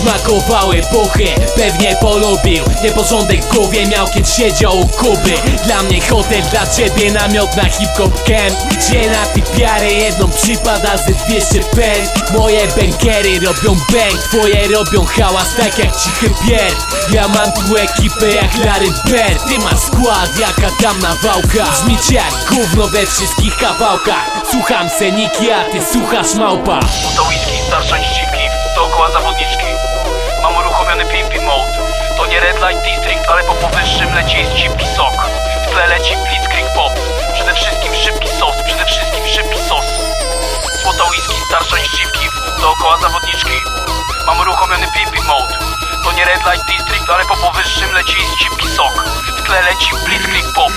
brakowały puchy. Pewnie polubił Nieporządek w głowie miał kiedy siedział u Kuby. Dla mnie hotel, dla ciebie namiot na hip-hop camp. Gdzie na typiarę jedną przypada ze 200 pęd Moje bankery robią bang Twoje robią hałas tak jak cichy pier Ja mam tu ekipę jak Larry Bird. Ty masz skład jaka tam nawałka Brzmicie jak gówno we wszystkich kawałkach. Słucham seniki, a ty słuchasz małpa. To whisky, starsza niż dziwki, dookoła zawodniczki. Mam uruchomiony pimpin mode. To nie red light district, ale po powyższym leci cipki sok W tle leci blitzkrieg pop. Przede wszystkim szybki sos, przede wszystkim szybki sos. Złota whisky, starsza niż dziwki, dookoła zawodniczki. Mam uruchomiony pimpin mode. To nie red light district, ale po powyższym leci cipki sok W tle leci blitzkrieg pop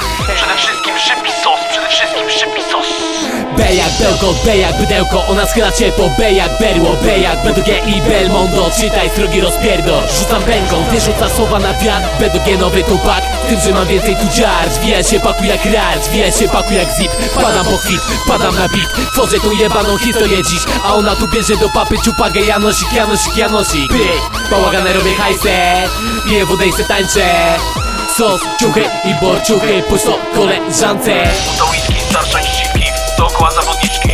Bełko, B jak bydełko Ona schyla cię po B jak berło B jak BDG i Belmondo. Czytaj drogi rozpierdol. Rzucam pęką, ty rzuca słowa na wiatr. BDG nowy w tym, że mam więcej tu dziar. Zwija się paku jak rar, zwija się paku jak zip. Padam po kwit, padam na bit Tworzę tu jebaną historię dziś A ona tu bierze do papy ciupagę Janosik, Janosik, Janosik. Pyk, bałagane robię hajsę Piję wodę i se tańczę. Sos, ciuchy i borciuchy to koleżance dookoła zawodniczki.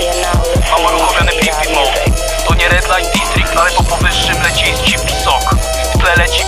Mam uruchomiony pimpin mode To nie red light district, ale po powyższym leci jest cipki sok. W tle leci